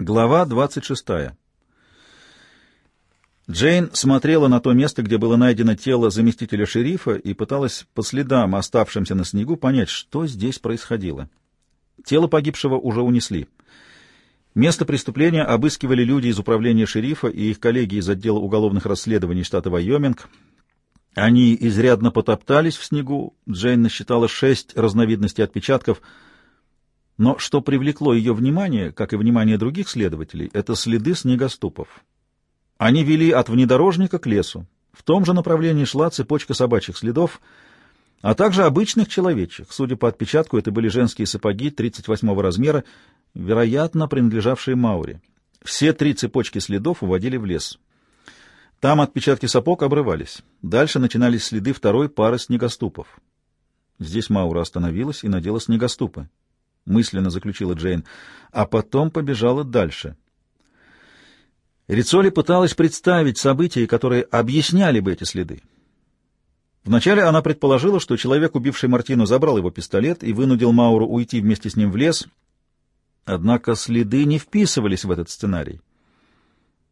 Глава 26. Джейн смотрела на то место, где было найдено тело заместителя шерифа, и пыталась по следам, оставшимся на снегу, понять, что здесь происходило. Тело погибшего уже унесли. Место преступления обыскивали люди из управления шерифа и их коллеги из отдела уголовных расследований штата Вайоминг. Они изрядно потоптались в снегу. Джейн насчитала шесть разновидностей отпечатков — но что привлекло ее внимание, как и внимание других следователей, это следы снегоступов. Они вели от внедорожника к лесу. В том же направлении шла цепочка собачьих следов, а также обычных человечек. Судя по отпечатку, это были женские сапоги 38 размера, вероятно, принадлежавшие Мауре. Все три цепочки следов уводили в лес. Там отпечатки сапог обрывались. Дальше начинались следы второй пары снегоступов. Здесь Маура остановилась и надела снегоступы мысленно заключила Джейн, а потом побежала дальше. Рицоли пыталась представить события, которые объясняли бы эти следы. Вначале она предположила, что человек, убивший Мартину, забрал его пистолет и вынудил Мауру уйти вместе с ним в лес, однако следы не вписывались в этот сценарий.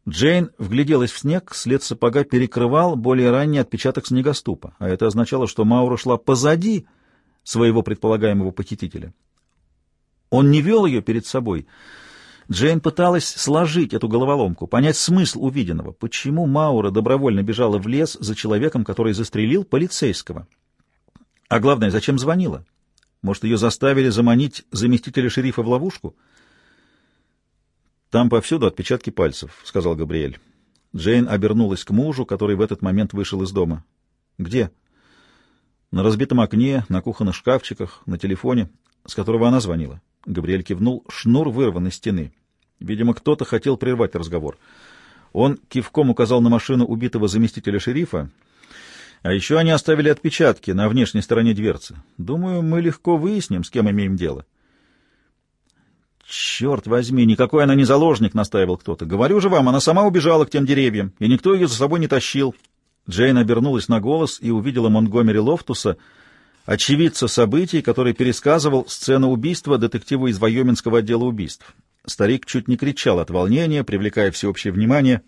Джейн вгляделась в снег, след сапога перекрывал более ранний отпечаток снегоступа, а это означало, что Маура шла позади своего предполагаемого похитителя. Он не вел ее перед собой. Джейн пыталась сложить эту головоломку, понять смысл увиденного. Почему Маура добровольно бежала в лес за человеком, который застрелил полицейского? А главное, зачем звонила? Может, ее заставили заманить заместителя шерифа в ловушку? «Там повсюду отпечатки пальцев», — сказал Габриэль. Джейн обернулась к мужу, который в этот момент вышел из дома. «Где?» «На разбитом окне, на кухонных шкафчиках, на телефоне, с которого она звонила». Габриэль кивнул. Шнур вырван из стены. Видимо, кто-то хотел прервать разговор. Он кивком указал на машину убитого заместителя шерифа. А еще они оставили отпечатки на внешней стороне дверцы. Думаю, мы легко выясним, с кем имеем дело. «Черт возьми, никакой она не заложник», — настаивал кто-то. «Говорю же вам, она сама убежала к тем деревьям, и никто ее за собой не тащил». Джейн обернулась на голос и увидела Монгомери Лофтуса — очевидца событий, который пересказывал сцену убийства детективу из Вайоминского отдела убийств. Старик чуть не кричал от волнения, привлекая всеобщее внимание.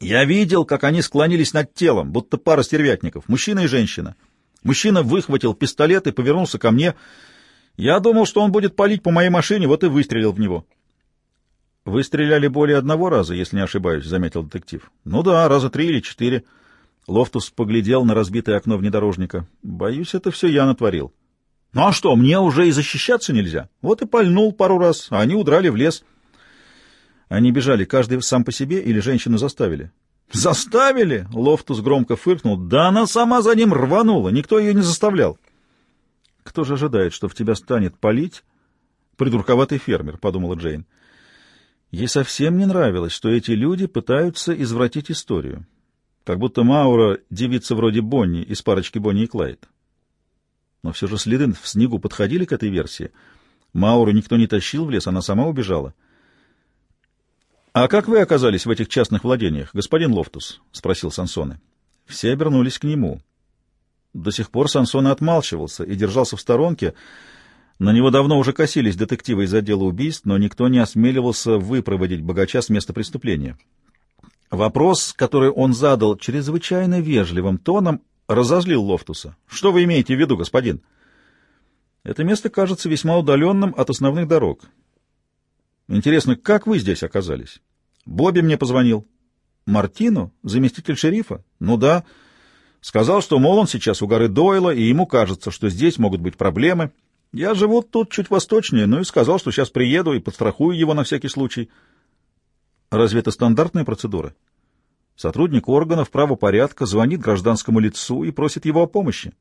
«Я видел, как они склонились над телом, будто пара стервятников, мужчина и женщина. Мужчина выхватил пистолет и повернулся ко мне. Я думал, что он будет палить по моей машине, вот и выстрелил в него». «Вы стреляли более одного раза, если не ошибаюсь», — заметил детектив. «Ну да, раза три или четыре». Лофтус поглядел на разбитое окно внедорожника. «Боюсь, это все я натворил». «Ну а что, мне уже и защищаться нельзя. Вот и пальнул пару раз, а они удрали в лес». Они бежали, каждый сам по себе или женщину заставили? «Заставили?» — Лофтус громко фыркнул. «Да она сама за ним рванула, никто ее не заставлял». «Кто же ожидает, что в тебя станет палить?» «Придурковатый фермер», — подумала Джейн. Ей совсем не нравилось, что эти люди пытаются извратить историю. Как будто Маура — девица вроде Бонни из парочки Бонни и Клайд. Но все же следы в снегу подходили к этой версии. Мауру никто не тащил в лес, она сама убежала. — А как вы оказались в этих частных владениях, господин Лофтус? — спросил Сансоне. Все обернулись к нему. До сих пор Сансоне отмалчивался и держался в сторонке. На него давно уже косились детективы из отдела убийств, но никто не осмеливался выпроводить богача с места преступления. Вопрос, который он задал чрезвычайно вежливым тоном, разозлил Лофтуса. «Что вы имеете в виду, господин?» «Это место кажется весьма удаленным от основных дорог. Интересно, как вы здесь оказались?» «Бобби мне позвонил». «Мартину? Заместитель шерифа?» «Ну да». Сказал, что, мол, он сейчас у горы Дойла, и ему кажется, что здесь могут быть проблемы. Я живу тут чуть восточнее, ну и сказал, что сейчас приеду и подстрахую его на всякий случай. Разве это стандартная процедура? Сотрудник органов правопорядка звонит гражданскому лицу и просит его о помощи.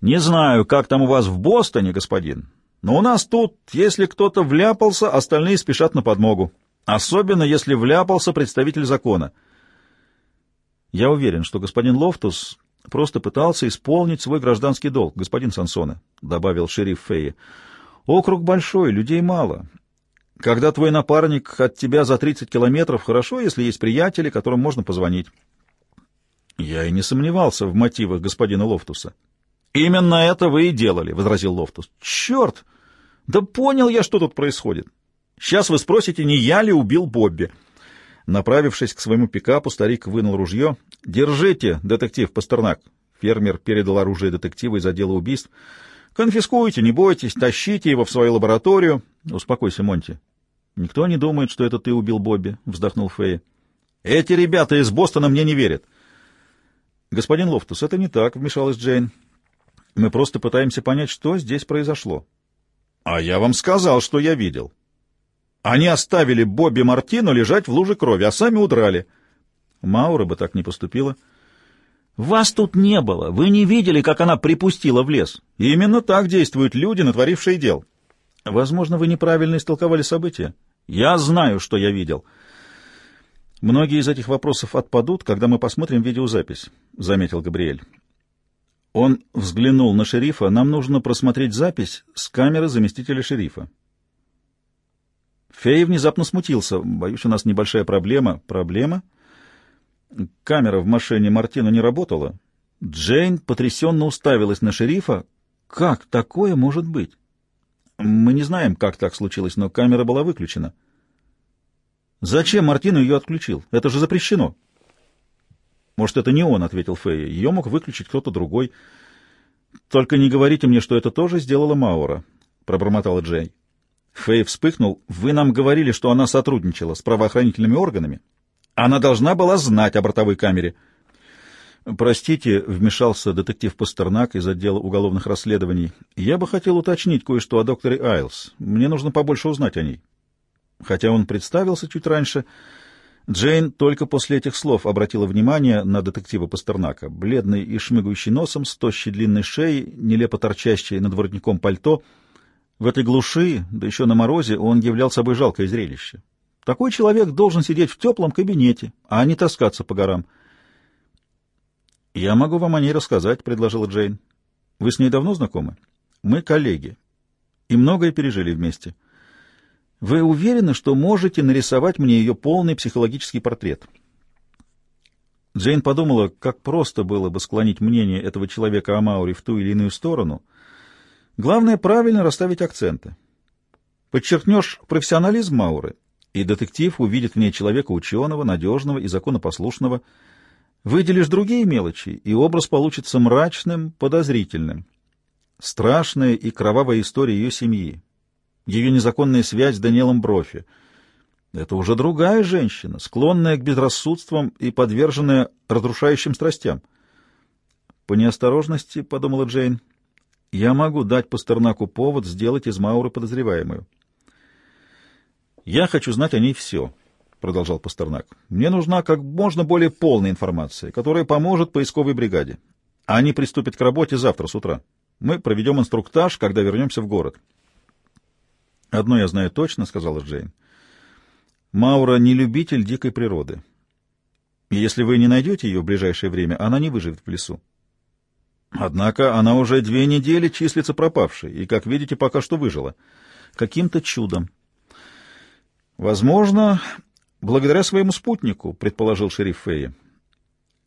Не знаю, как там у вас в Бостоне, господин, но у нас тут, если кто-то вляпался, остальные спешат на подмогу. Особенно, если вляпался представитель закона. Я уверен, что господин Лофтус просто пытался исполнить свой гражданский долг, господин Сансоне, — добавил шериф Фэй. Округ большой, людей мало, когда твой напарник от тебя за 30 километров, хорошо, если есть приятели, которым можно позвонить. Я и не сомневался в мотивах господина Лофтуса. Именно это вы и делали, — возразил Лофтус. Черт! Да понял я, что тут происходит. Сейчас вы спросите, не я ли убил Бобби. Направившись к своему пикапу, старик вынул ружье. «Держите, детектив Пастернак!» Фермер передал оружие детективу из отдела убийств. «Конфискуйте, не бойтесь, тащите его в свою лабораторию». «Успокойся, Монти». «Никто не думает, что это ты убил Бобби», — вздохнул Фэй. «Эти ребята из Бостона мне не верят». «Господин Лофтус, это не так», — вмешалась Джейн. «Мы просто пытаемся понять, что здесь произошло». «А я вам сказал, что я видел». Они оставили Бобби Мартину лежать в луже крови, а сами удрали. Маура бы так не поступила. «Вас тут не было. Вы не видели, как она припустила в лес. И именно так действуют люди, натворившие дел. Возможно, вы неправильно истолковали события. Я знаю, что я видел». «Многие из этих вопросов отпадут, когда мы посмотрим видеозапись», — заметил Габриэль. Он взглянул на шерифа. «Нам нужно просмотреть запись с камеры заместителя шерифа». Фей внезапно смутился. «Боюсь, у нас небольшая проблема». «Проблема?» Камера в машине Мартина не работала. Джейн потрясенно уставилась на шерифа. «Как такое может быть?» «Мы не знаем, как так случилось, но камера была выключена». «Зачем Мартин ее отключил? Это же запрещено». «Может, это не он», — ответил Фэй. «Ее мог выключить кто-то другой». «Только не говорите мне, что это тоже сделала Маура», — пробормотала Джей. Фэй вспыхнул. «Вы нам говорили, что она сотрудничала с правоохранительными органами. Она должна была знать о бортовой камере». «Простите», — вмешался детектив Пастернак из отдела уголовных расследований. «Я бы хотел уточнить кое-что о докторе Айлс. Мне нужно побольше узнать о ней». Хотя он представился чуть раньше, Джейн только после этих слов обратила внимание на детектива Пастернака. Бледный и шмыгающий носом, с тощей длинной шеей, нелепо торчащей над воротником пальто — в этой глуши, да еще на морозе, он являл собой жалкое зрелище. Такой человек должен сидеть в теплом кабинете, а не таскаться по горам. «Я могу вам о ней рассказать», — предложила Джейн. «Вы с ней давно знакомы? Мы коллеги и многое пережили вместе. Вы уверены, что можете нарисовать мне ее полный психологический портрет?» Джейн подумала, как просто было бы склонить мнение этого человека о Мауре в ту или иную сторону — Главное — правильно расставить акценты. Подчеркнешь профессионализм Мауры, и детектив увидит в ней человека ученого, надежного и законопослушного. Выделишь другие мелочи, и образ получится мрачным, подозрительным. Страшная и кровавая история ее семьи, ее незаконная связь с Даниэлом Брофи. Это уже другая женщина, склонная к безрассудствам и подверженная разрушающим страстям. По неосторожности, — подумала Джейн, — я могу дать Пастернаку повод сделать из Мауры подозреваемую. «Я хочу знать о ней все», — продолжал Пастернак. «Мне нужна как можно более полная информация, которая поможет поисковой бригаде. Они приступят к работе завтра с утра. Мы проведем инструктаж, когда вернемся в город». «Одно я знаю точно», — сказала Джейн. «Маура не любитель дикой природы. И если вы не найдете ее в ближайшее время, она не выживет в лесу. Однако она уже две недели числится пропавшей, и, как видите, пока что выжила. Каким-то чудом. Возможно, благодаря своему спутнику, предположил шериф Фея.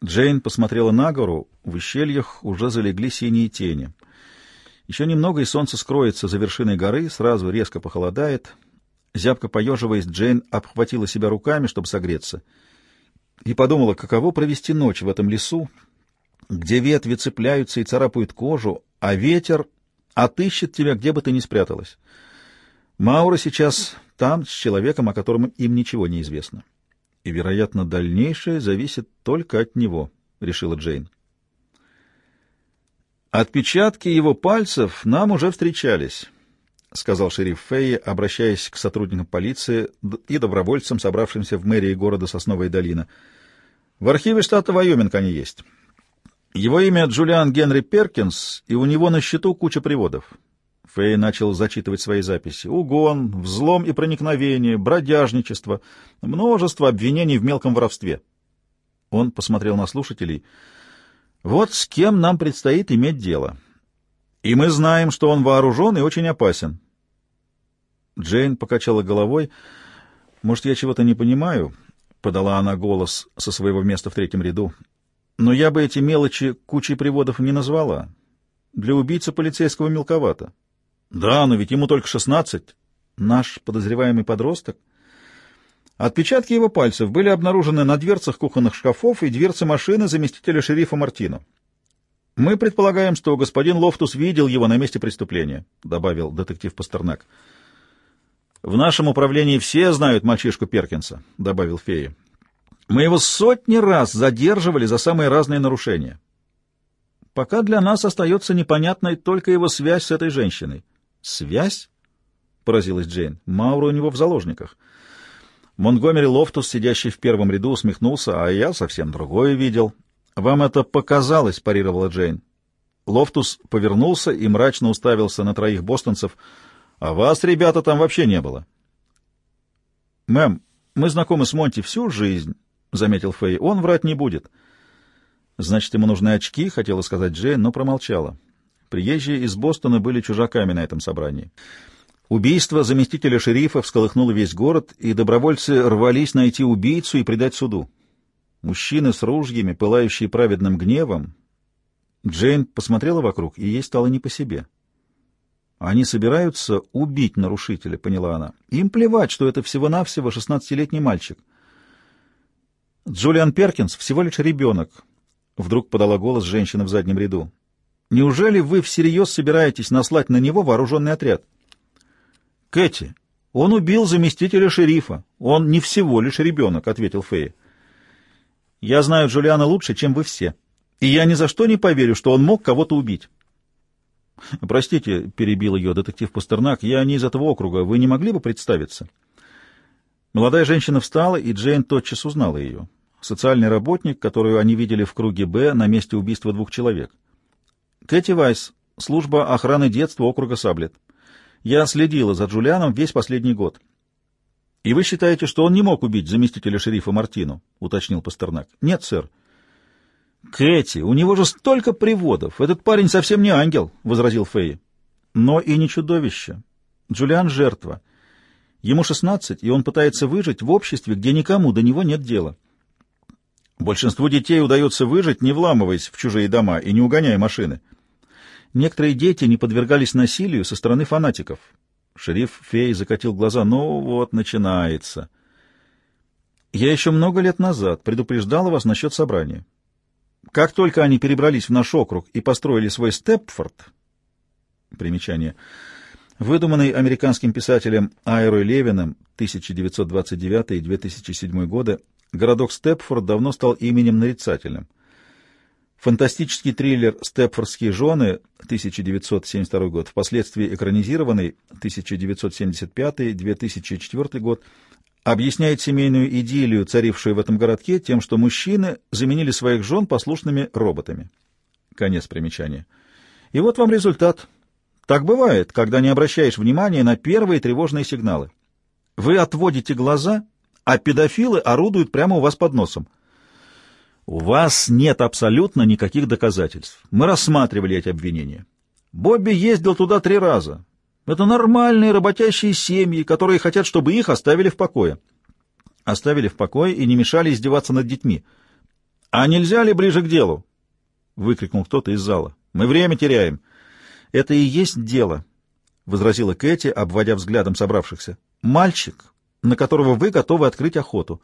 Джейн посмотрела на гору, в ущельях уже залегли синие тени. Еще немного, и солнце скроется за вершиной горы, сразу резко похолодает. Зябко поеживаясь, Джейн обхватила себя руками, чтобы согреться, и подумала, каково провести ночь в этом лесу, где ветви цепляются и царапают кожу, а ветер отыщет тебя, где бы ты ни спряталась. Маура сейчас там с человеком, о котором им ничего не известно. И, вероятно, дальнейшее зависит только от него, — решила Джейн. Отпечатки его пальцев нам уже встречались, — сказал шериф Фейи, обращаясь к сотрудникам полиции и добровольцам, собравшимся в мэрии города Сосновая долина. В архиве штата Вайоминг они есть. Его имя Джулиан Генри Перкинс, и у него на счету куча приводов. Фэй начал зачитывать свои записи. Угон, взлом и проникновение, бродяжничество, множество обвинений в мелком воровстве. Он посмотрел на слушателей. Вот с кем нам предстоит иметь дело. И мы знаем, что он вооружен и очень опасен. Джейн покачала головой. «Может, я чего-то не понимаю?» — подала она голос со своего места в третьем ряду. Но я бы эти мелочи кучей приводов не назвала. Для убийцы полицейского мелковато. Да, но ведь ему только шестнадцать. Наш подозреваемый подросток? Отпечатки его пальцев были обнаружены на дверцах кухонных шкафов и дверце машины заместителя шерифа Мартино. Мы предполагаем, что господин Лофтус видел его на месте преступления, добавил детектив Пастернак. В нашем управлении все знают мальчишку Перкинса, добавил Фэй. Мы его сотни раз задерживали за самые разные нарушения. Пока для нас остается непонятной только его связь с этой женщиной. «Связь?» — поразилась Джейн. «Маура у него в заложниках». Монтгомери Лофтус, сидящий в первом ряду, усмехнулся, а я совсем другое видел. «Вам это показалось», — парировала Джейн. Лофтус повернулся и мрачно уставился на троих бостонцев. «А вас, ребята, там вообще не было». «Мэм, мы знакомы с Монти всю жизнь», — заметил Фэй. «Он врать не будет». «Значит, ему нужны очки», — хотела сказать Джейн, но промолчала. Приезжие из Бостона были чужаками на этом собрании. Убийство заместителя шерифа всколыхнуло весь город, и добровольцы рвались найти убийцу и предать суду. Мужчины с ружьями, пылающие праведным гневом. Джейн посмотрела вокруг, и ей стало не по себе. «Они собираются убить нарушителя», — поняла она. «Им плевать, что это всего-навсего шестнадцатилетний мальчик». Джулиан Перкинс всего лишь ребенок, — вдруг подала голос женщина в заднем ряду. «Неужели вы всерьез собираетесь наслать на него вооруженный отряд?» «Кэти, он убил заместителя шерифа. Он не всего лишь ребенок», — ответил Фея. «Я знаю Джулиана лучше, чем вы все, и я ни за что не поверю, что он мог кого-то убить». «Простите», — перебил ее детектив Пастернак, — «я не из этого округа. Вы не могли бы представиться?» Молодая женщина встала, и Джейн тотчас узнала ее социальный работник, которую они видели в круге «Б» на месте убийства двух человек. Кэти Вайс, служба охраны детства округа Саблет. Я следила за Джулианом весь последний год. «И вы считаете, что он не мог убить заместителя шерифа Мартину?» — уточнил Пастернак. «Нет, сэр». «Кэти, у него же столько приводов! Этот парень совсем не ангел!» — возразил Фэй. «Но и не чудовище. Джулиан — жертва. Ему шестнадцать, и он пытается выжить в обществе, где никому до него нет дела. Большинству детей удается выжить, не вламываясь в чужие дома и не угоняя машины. Некоторые дети не подвергались насилию со стороны фанатиков. Шериф Фей закатил глаза. «Ну вот, начинается. Я еще много лет назад предупреждала вас насчет собрания. Как только они перебрались в наш округ и построили свой Степфорд...» Примечание. Выдуманный американским писателем Айрой Левиным 1929-2007 годы, городок Степфорд давно стал именем нарицательным. Фантастический триллер «Степфордские жены» 1972 год, впоследствии экранизированный 1975-2004 год, объясняет семейную идиллию, царившую в этом городке, тем, что мужчины заменили своих жен послушными роботами. Конец примечания. И вот вам результат. Так бывает, когда не обращаешь внимания на первые тревожные сигналы. Вы отводите глаза а педофилы орудуют прямо у вас под носом. У вас нет абсолютно никаких доказательств. Мы рассматривали эти обвинения. Бобби ездил туда три раза. Это нормальные работящие семьи, которые хотят, чтобы их оставили в покое. Оставили в покое и не мешали издеваться над детьми. А нельзя ли ближе к делу? Выкрикнул кто-то из зала. Мы время теряем. Это и есть дело, — возразила Кэти, обводя взглядом собравшихся. Мальчик на которого вы готовы открыть охоту.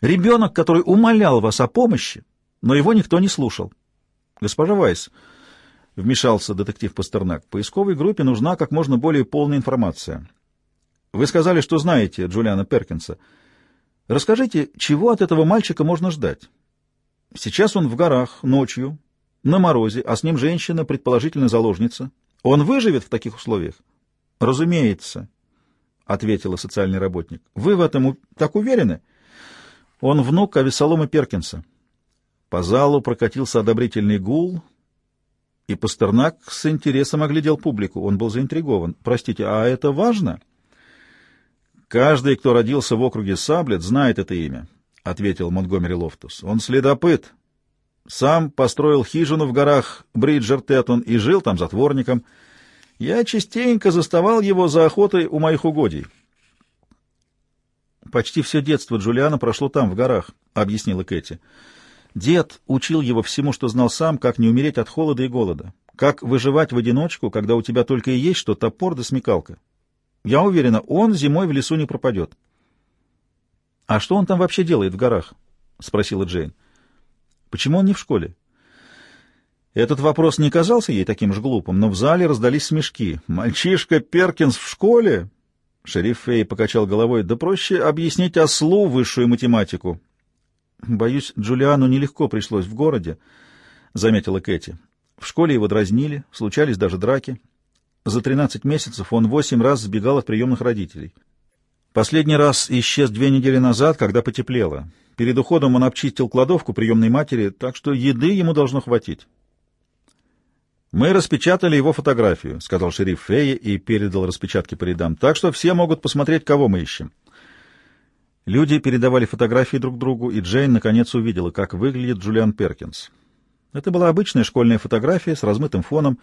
Ребенок, который умолял вас о помощи, но его никто не слушал. Госпожа Вайс, — вмешался детектив Пастернак, — поисковой группе нужна как можно более полная информация. Вы сказали, что знаете Джулиана Перкинса. Расскажите, чего от этого мальчика можно ждать? Сейчас он в горах, ночью, на морозе, а с ним женщина, предположительно заложница. Он выживет в таких условиях? Разумеется, ответила социальный работник. Вы в этом так уверены? Он внук Авессалома Перкинса. По залу прокатился одобрительный гул, и Пастернак с интересом оглядел публику. Он был заинтригован. «Простите, а это важно?» «Каждый, кто родился в округе Саблет, знает это имя», — ответил Монтгомери Лофтус. «Он следопыт. Сам построил хижину в горах Бриджер-Титон и жил там затворником». Я частенько заставал его за охотой у моих угодий. «Почти все детство Джулиана прошло там, в горах», — объяснила Кэти. «Дед учил его всему, что знал сам, как не умереть от холода и голода, как выживать в одиночку, когда у тебя только и есть что топор да смекалка. Я уверена, он зимой в лесу не пропадет. — А что он там вообще делает в горах? — спросила Джейн. — Почему он не в школе? Этот вопрос не казался ей таким же глупым, но в зале раздались смешки. «Мальчишка Перкинс в школе?» Шериф Фей покачал головой. «Да проще объяснить ослу высшую математику». «Боюсь, Джулиану нелегко пришлось в городе», — заметила Кэти. «В школе его дразнили, случались даже драки. За тринадцать месяцев он восемь раз сбегал от приемных родителей. Последний раз исчез две недели назад, когда потеплело. Перед уходом он обчистил кладовку приемной матери, так что еды ему должно хватить». «Мы распечатали его фотографию», — сказал шериф Фея и передал распечатки по рядам, «так что все могут посмотреть, кого мы ищем». Люди передавали фотографии друг другу, и Джейн наконец увидела, как выглядит Джулиан Перкинс. Это была обычная школьная фотография с размытым фоном.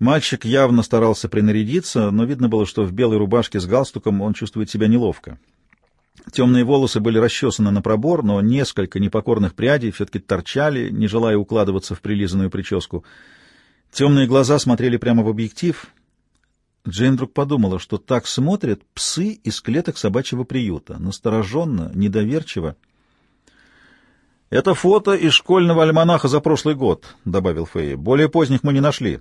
Мальчик явно старался принарядиться, но видно было, что в белой рубашке с галстуком он чувствует себя неловко. Темные волосы были расчесаны на пробор, но несколько непокорных прядей все-таки торчали, не желая укладываться в прилизанную прическу — Темные глаза смотрели прямо в объектив. Джейн вдруг подумала, что так смотрят псы из клеток собачьего приюта, настороженно, недоверчиво. «Это фото из школьного альманаха за прошлый год», — добавил Фэй. «Более поздних мы не нашли.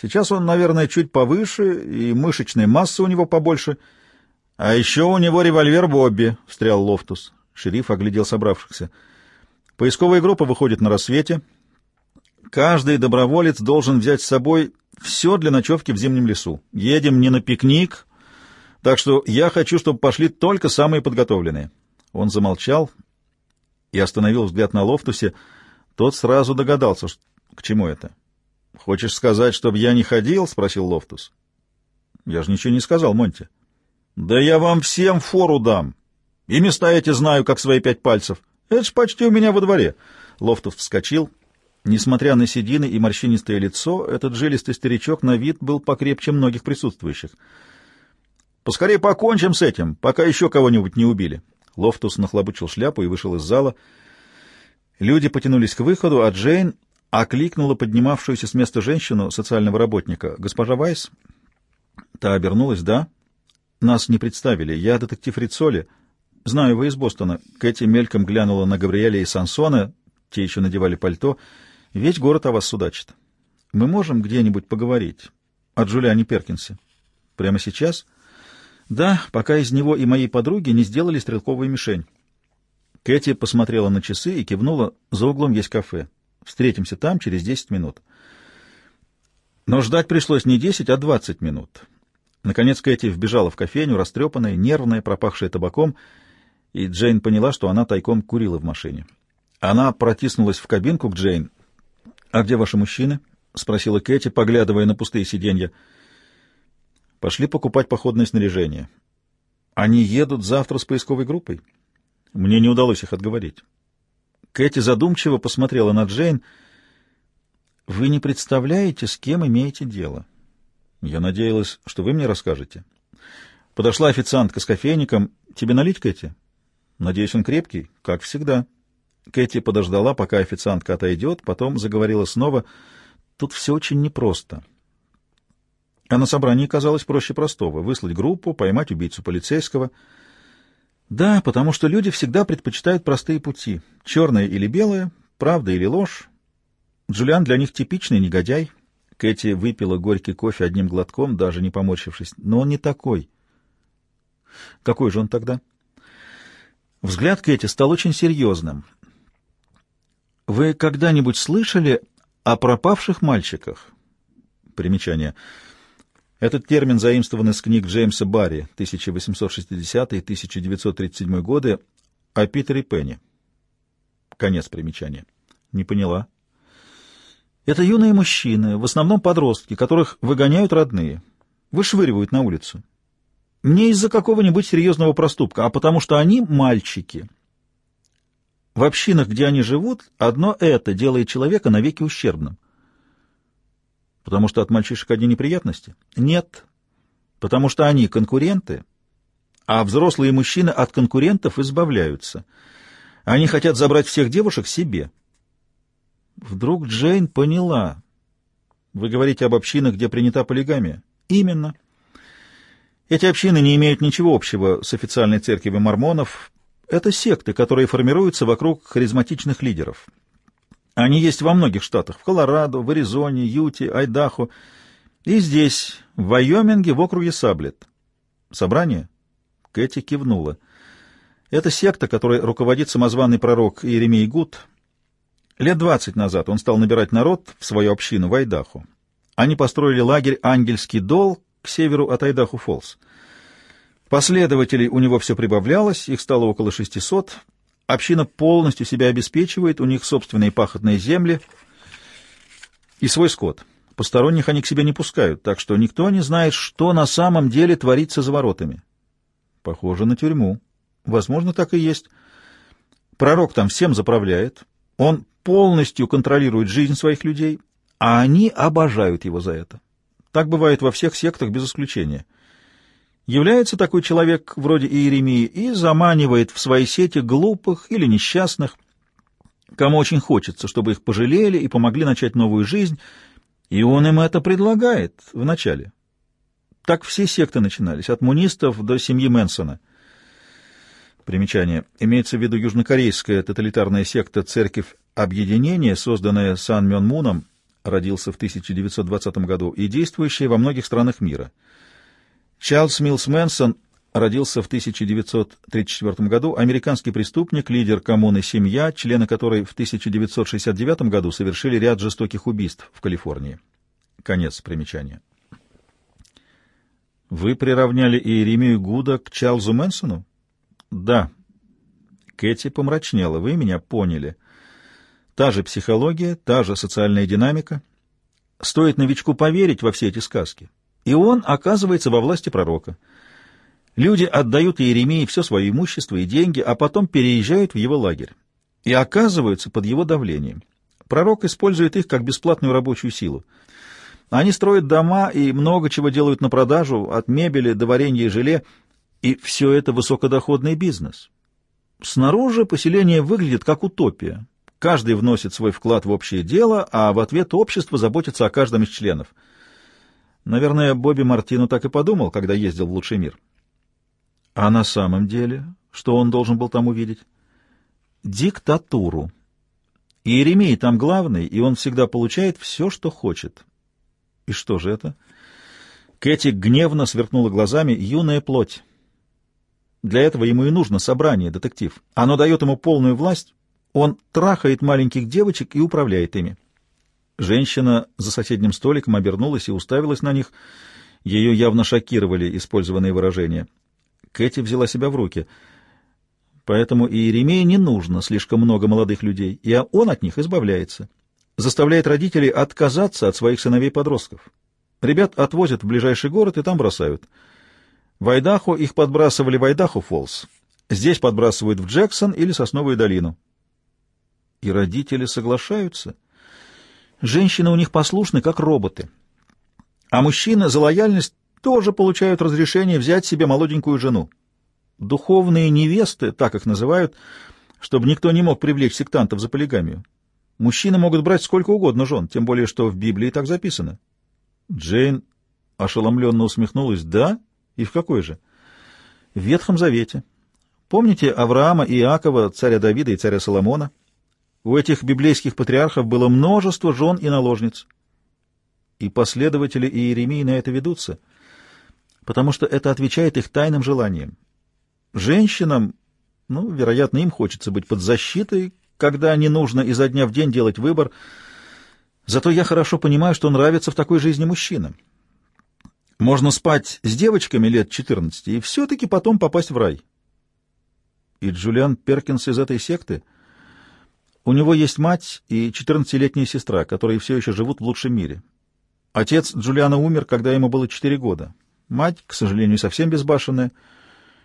Сейчас он, наверное, чуть повыше, и мышечная масса у него побольше. А еще у него револьвер Бобби», — встрял Лофтус. Шериф оглядел собравшихся. «Поисковая группа выходит на рассвете». Каждый доброволец должен взять с собой все для ночевки в зимнем лесу. Едем не на пикник, так что я хочу, чтобы пошли только самые подготовленные. Он замолчал и остановил взгляд на Лофтусе. Тот сразу догадался, к чему это. «Хочешь сказать, чтобы я не ходил?» — спросил Лофтус. «Я же ничего не сказал, Монти». «Да я вам всем фору дам. И места эти знаю, как свои пять пальцев. Это ж почти у меня во дворе». Лофтус вскочил — Несмотря на седины и морщинистое лицо, этот жилистый старичок на вид был покрепче многих присутствующих. «Поскорее покончим с этим, пока еще кого-нибудь не убили». Лофтус нахлобучил шляпу и вышел из зала. Люди потянулись к выходу, а Джейн окликнула поднимавшуюся с места женщину, социального работника. «Госпожа Вайс?» Та обернулась. «Да?» «Нас не представили. Я детектив Рицоли. Знаю, вы из Бостона». Кэти мельком глянула на Габриэля и Сансона. Те еще надевали пальто. Весь город о вас судачит. Мы можем где-нибудь поговорить о Джулиане Перкинсе? Прямо сейчас? Да, пока из него и моей подруги не сделали стрелковую мишень. Кэти посмотрела на часы и кивнула. За углом есть кафе. Встретимся там через десять минут. Но ждать пришлось не десять, а двадцать минут. Наконец Кэти вбежала в кофейню, растрепанная, нервная, пропахшая табаком, и Джейн поняла, что она тайком курила в машине. Она протиснулась в кабинку к Джейн. «А где ваши мужчины?» — спросила Кэти, поглядывая на пустые сиденья. «Пошли покупать походное снаряжение. Они едут завтра с поисковой группой. Мне не удалось их отговорить». Кэти задумчиво посмотрела на Джейн. «Вы не представляете, с кем имеете дело?» «Я надеялась, что вы мне расскажете». Подошла официантка с кофейником. «Тебе налить, Кэти?» «Надеюсь, он крепкий?» «Как всегда». Кэти подождала, пока официантка отойдет, потом заговорила снова. Тут все очень непросто. А на собрании казалось проще простого — выслать группу, поймать убийцу полицейского. Да, потому что люди всегда предпочитают простые пути. Черное или белое, правда или ложь. Джулиан для них типичный негодяй. Кэти выпила горький кофе одним глотком, даже не поморщившись. Но он не такой. Какой же он тогда? Взгляд Кэти стал очень серьезным. Вы когда-нибудь слышали о пропавших мальчиках? Примечание. Этот термин заимствован из книг Джеймса Барри 1860-1937 годы о Питере Пенни. Конец примечания. Не поняла. Это юные мужчины, в основном подростки, которых выгоняют родные, вышвыривают на улицу. Не из-за какого-нибудь серьезного проступка, а потому что они мальчики — в общинах, где они живут, одно это делает человека навеки ущербным. Потому что от мальчишек одни неприятности? Нет. Потому что они конкуренты, а взрослые мужчины от конкурентов избавляются. Они хотят забрать всех девушек себе. Вдруг Джейн поняла. Вы говорите об общинах, где принята полигамия? Именно. Эти общины не имеют ничего общего с официальной церковью мормонов. Это секты, которые формируются вокруг харизматичных лидеров. Они есть во многих штатах — в Колорадо, в Аризоне, Юте, Айдахо и здесь, в Вайоминге, в округе Саблет. Собрание? Кэти кивнула. Это секта, которой руководит самозваный пророк Иеремей Гуд. Лет двадцать назад он стал набирать народ в свою общину в Айдахо. Они построили лагерь «Ангельский дол» к северу от Айдаху-Фоллс. Последователей у него все прибавлялось, их стало около 600. Община полностью себя обеспечивает, у них собственные пахотные земли и свой скот. Посторонних они к себе не пускают, так что никто не знает, что на самом деле творится за воротами. Похоже на тюрьму. Возможно, так и есть. Пророк там всем заправляет. Он полностью контролирует жизнь своих людей, а они обожают его за это. Так бывает во всех сектах без исключения. Является такой человек вроде Иеремии и заманивает в свои сети глупых или несчастных, кому очень хочется, чтобы их пожалели и помогли начать новую жизнь, и он им это предлагает вначале. Так все секты начинались, от мунистов до семьи Мэнсона. Примечание. Имеется в виду южнокорейская тоталитарная секта «Церковь Объединения», созданная Сан Мён Муном, родился в 1920 году, и действующая во многих странах мира. Чарльз Милс Мэнсон родился в 1934 году, американский преступник, лидер коммуны «Семья», члены которой в 1969 году совершили ряд жестоких убийств в Калифорнии. Конец примечания. Вы приравняли Иеремию Гуда к Чарльзу Мэнсону? Да. Кэти помрачнела. Вы меня поняли. Та же психология, та же социальная динамика. Стоит новичку поверить во все эти сказки, и он оказывается во власти пророка. Люди отдают Иеремии все свое имущество и деньги, а потом переезжают в его лагерь и оказываются под его давлением. Пророк использует их как бесплатную рабочую силу. Они строят дома и много чего делают на продажу, от мебели до варенья и желе, и все это высокодоходный бизнес. Снаружи поселение выглядит как утопия, Каждый вносит свой вклад в общее дело, а в ответ общество заботится о каждом из членов. Наверное, Бобби Мартину так и подумал, когда ездил в лучший мир. А на самом деле, что он должен был там увидеть? Диктатуру. Иеремей там главный, и он всегда получает все, что хочет. И что же это? Кэти гневно сверкнула глазами. Юная плоть. Для этого ему и нужно собрание, детектив. Оно дает ему полную власть, он трахает маленьких девочек и управляет ими. Женщина за соседним столиком обернулась и уставилась на них. Ее явно шокировали использованные выражения. Кэти взяла себя в руки. Поэтому и Иеремии не нужно слишком много молодых людей, и он от них избавляется. Заставляет родителей отказаться от своих сыновей-подростков. Ребят отвозят в ближайший город и там бросают. В Айдахо их подбрасывали в Айдахо-Фоллс. Здесь подбрасывают в Джексон или Сосновую долину. И родители соглашаются. Женщины у них послушны, как роботы. А мужчины за лояльность тоже получают разрешение взять себе молоденькую жену. Духовные невесты, так их называют, чтобы никто не мог привлечь сектантов за полигамию. Мужчины могут брать сколько угодно жен, тем более, что в Библии так записано. Джейн ошеломленно усмехнулась. Да? И в какой же? В Ветхом Завете. Помните Авраама Иакова, царя Давида и царя Соломона? У этих библейских патриархов было множество жен и наложниц. И последователи Иеремии на это ведутся, потому что это отвечает их тайным желаниям. Женщинам, ну, вероятно, им хочется быть под защитой, когда не нужно изо дня в день делать выбор. Зато я хорошо понимаю, что нравится в такой жизни мужчинам. Можно спать с девочками лет 14 и все-таки потом попасть в рай. И Джулиан Перкинс из этой секты — у него есть мать и 14-летняя сестра, которые все еще живут в лучшем мире. Отец Джулиана умер, когда ему было 4 года. Мать, к сожалению, совсем безбашенная.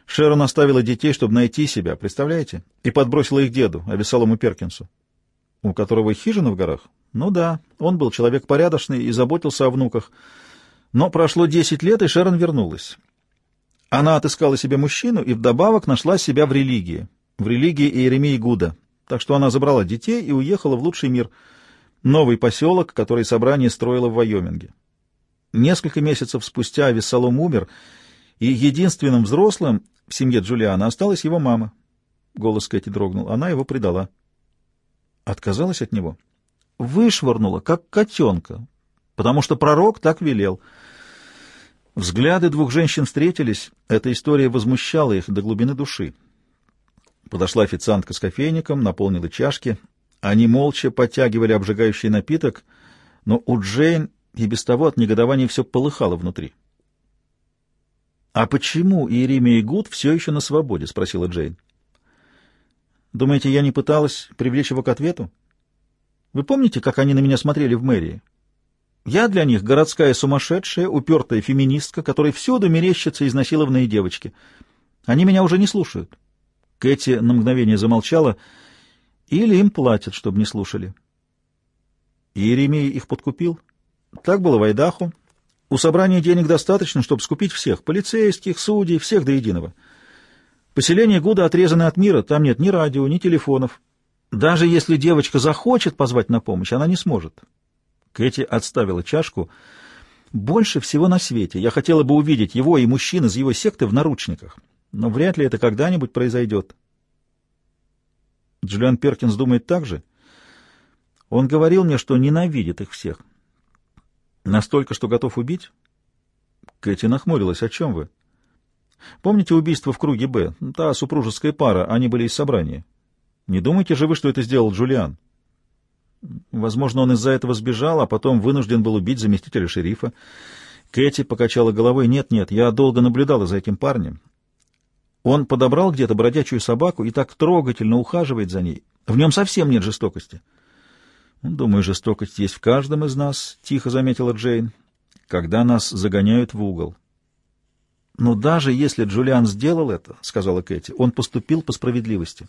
Шерон оставила детей, чтобы найти себя, представляете? И подбросила их деду, Авесолому Перкинсу. У которого хижина в горах? Ну да, он был человек порядочный и заботился о внуках. Но прошло 10 лет, и Шерон вернулась. Она отыскала себе мужчину и вдобавок нашла себя в религии. В религии Иеремии Гуда — так что она забрала детей и уехала в лучший мир, новый поселок, который собрание строило в Вайоминге. Несколько месяцев спустя Виссалом умер, и единственным взрослым в семье Джулиана осталась его мама. Голос Кэти дрогнул. Она его предала. Отказалась от него? Вышвырнула, как котенка, потому что пророк так велел. Взгляды двух женщин встретились. Эта история возмущала их до глубины души. Подошла официантка с кофейником, наполнила чашки. Они молча подтягивали обжигающий напиток, но у Джейн и без того от негодования все полыхало внутри. «А почему Иеремия Гуд все еще на свободе?» — спросила Джейн. «Думаете, я не пыталась привлечь его к ответу? Вы помните, как они на меня смотрели в мэрии? Я для них городская сумасшедшая, упертая феминистка, которой всюду мерещатся изнасилованные девочки. Они меня уже не слушают». Кэти на мгновение замолчала. «Или им платят, чтобы не слушали». Иеремия их подкупил?» Так было в Айдахо. У собрания денег достаточно, чтобы скупить всех — полицейских, судей, всех до единого. Поселение Гуда отрезано от мира, там нет ни радио, ни телефонов. Даже если девочка захочет позвать на помощь, она не сможет. Кэти отставила чашку. Больше всего на свете я хотела бы увидеть его и мужчин из его секты в наручниках, но вряд ли это когда-нибудь произойдет. Джулиан Перкинс думает так же. Он говорил мне, что ненавидит их всех. Настолько, что готов убить? Кэти нахмурилась. О чем вы? Помните убийство в круге «Б»? Та супружеская пара, они были из собрания. Не думайте же вы, что это сделал Джулиан? Возможно, он из-за этого сбежал, а потом вынужден был убить заместителя шерифа. Кэти покачала головой. Нет, нет, я долго наблюдала за этим парнем. Он подобрал где-то бродячую собаку и так трогательно ухаживает за ней. В нем совсем нет жестокости. «Думаю, жестокость есть в каждом из нас», — тихо заметила Джейн, — «когда нас загоняют в угол». «Но даже если Джулиан сделал это, — сказала Кэти, — он поступил по справедливости».